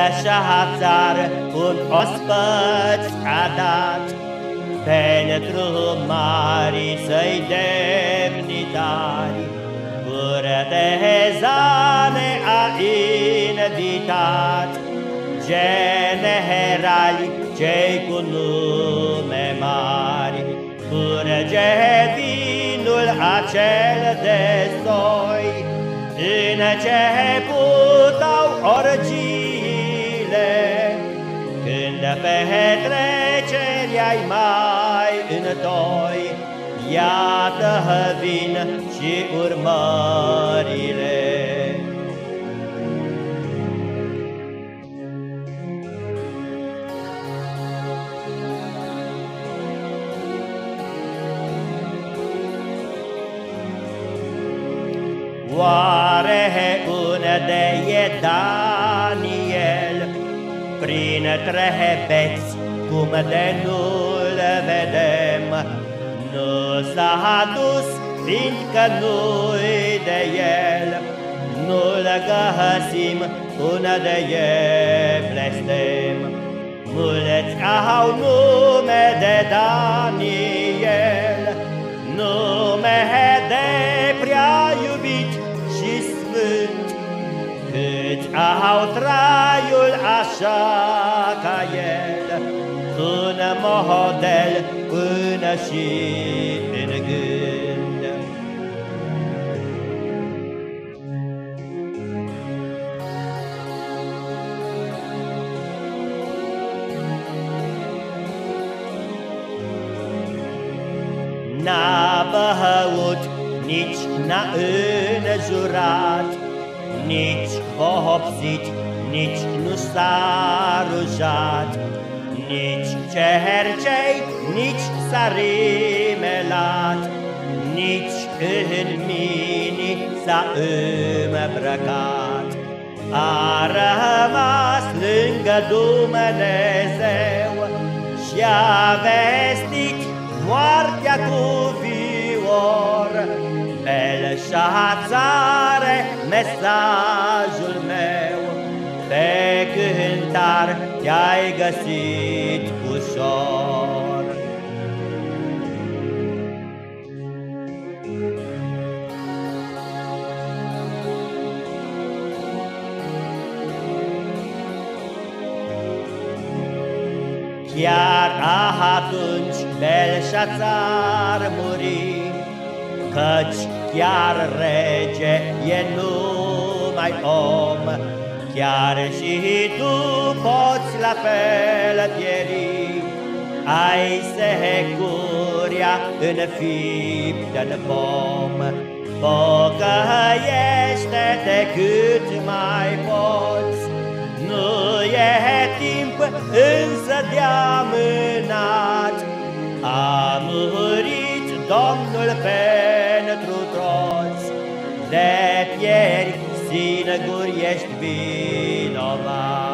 Belshazzar un ospăț a dat Pentru mari să-i demnitari. Curtezane a invitat Generali cei cu nume mari. Curge vinul acel de soi Început au orgiile Când petreceri ai mai întoi Iată vin și urmările Oare unde e Daniel? Printre beți, cum de nu-l vedem, Nu s-a dus, fiindcă nu-i de el, Nu-l găsim unde e blestem. Mulți au nume de Daniel, au traiul așa ca el, un model până și în gând. N-a băut, nici n-a înjurat, nici vopsit, nici nu s-a rujat, Nici cercei, nici s-a rimelat, Nici în mini s-a îmbrăcat. A rămas lângă Dumnezeu Și-a vestit moartea cu vior, Belșațare, mesajul meu, Pe cântar te-ai găsit ușor. Chiar atunci Belșațar muri, Căci chiar rege e numai om, Chiar și tu poți la fel pieri, Ai securia în fipt în pom, Pocăiește-te cât mai poți, Nu e timp însă de-a mânat, A murit Domnul pe de pieri, singur ești vinovat.